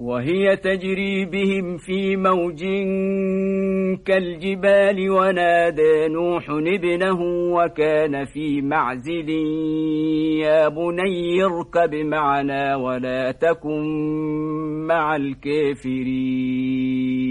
وهي تجري بهم في موج كالجبال ونادى نوح ابنه وكان في معزل يا بني اركب معنا ولا تكن مع الكافرين.